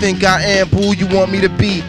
think I am, who you want me to be.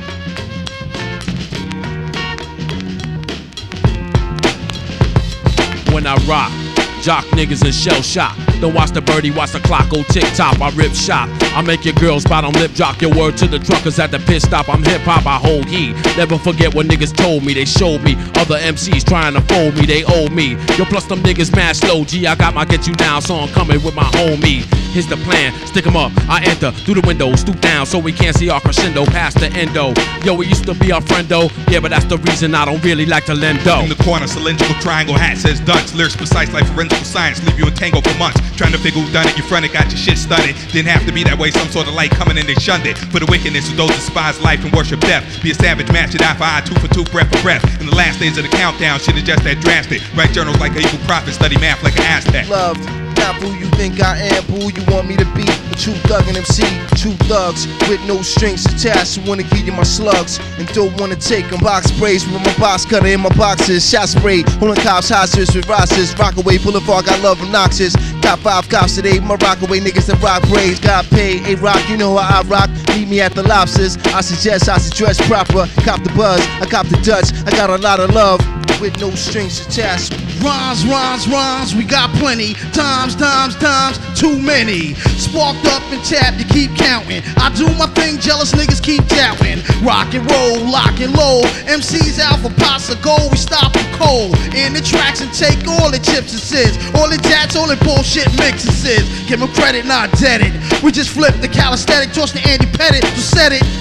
When I rock, jock niggas in shell shock. Don't watch the birdie, watch the clock go tick tock. I rip shot. I make your girls bottom lip drop your word to the truckers at the pit stop. I'm hip hop, I hold heat. Never forget what niggas told me. They showed me other MCs trying to fold me. They owe me. Yo, plus them niggas mad slow. G, I got my get you down song coming with my homie. Here's the plan, stick 'em up. I enter through the window, stoop down so we can't see our crescendo past the endo. Yo, we used to be our friend though. Yeah, but that's the reason I don't really like to lend dough. In the corner, cylindrical triangle hat says Dutch. Lyrics precise like forensic science. Leave you entangled for months. Trying to figure who done it. You fronted, got your shit studied. Didn't have to be that way. Some sort of light coming in, they shunned it. For the wickedness of those despise life and worship death. Be a savage, match it eye for eye, two for two, breath for breath. In the last days of the countdown, shit is just that drastic. Write journals like a evil prophet, study math like an Aztec. Loved, not who you think I am, boo, you want me to be. True thug and MC, true thugs with no strings attached. Who wanna give you my slugs and don't wanna take them. Box sprays with my box cutter in my boxes. Shot spray, holding cops hostage with rosters. Rockaway Boulevard, got love obnoxious. Got five cops today, my rockaway niggas that rock braids. Got paid, a rock, you know how I rock. Meet me at the lobsters. I suggest I should dress proper. Cop the buzz, I cop the Dutch. I got a lot of love with no strings attached. Rhymes, rhymes, rhymes, we got plenty. Times, times, times, too many. Sparked up and tapped, to keep counting. I do my thing, jealous niggas keep doubting. Rock and roll, lock and low. MCs alpha, of gold, we stop them cold. In the tracks and take all the chips and sis. All the jats, all the bullshit mixes. Give them credit, not it We just flip the calisthenic, toss the Andy Pettitte, so set it.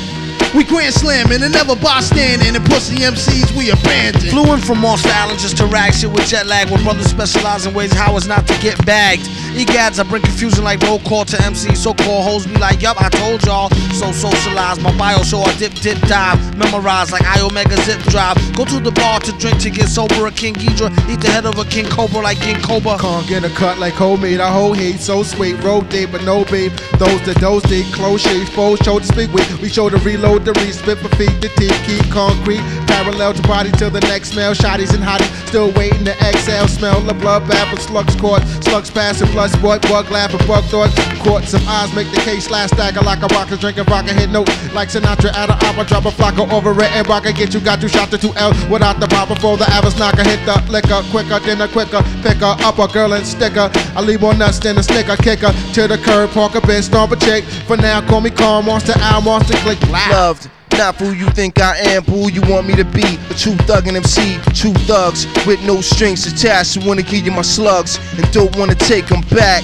We grand slamming and never bystanding and pussy MCs we abandon. Flew in from Monsta Island just to rag shit with jet lag. When brothers specialize in ways how it's not to get bagged. Egads, I bring confusion like roll call to MC. So called hoes be like, yup, I told y'all. So socialize, my bio show I dip, dip, dive. Memorize like I Omega zip drive. Go to the bar to drink to get sober. A King Geedorah, eat the head of a King Cobra like King Cobra. Can't get a cut like homemade. I whole heat so sweet. Road date, but no babe. Those that those deep, close shades, foes show to speak with. We show to reload the re spit for feet, the teeth, keep concrete. Parallel to body till the next smell. Shotties and hotties still waiting to exhale. Smell the blood bath for slugs caught. Slugs passing, plus boy, bug, bug laughing, bug thoughts. Caught some eyes make the case last stagger like a rocker drinking vodka hit note. Like Sinatra at an opera, drop a flocker over it and rocker. Get you, got you shot to two L without the pop before the average knocker. Hit the liquor quicker than a quicker. Pick her up a girl and sticker. I leave more nuts than a snicker. Kicker to the curb, park a bitch, stomp a chick. For now, call me calm, monster out, monster click. Loved, not who you think I am, but who you want me to be. A true thug and MC, two thugs with no strings attached. Who wanna give you my slugs and don't wanna take them back.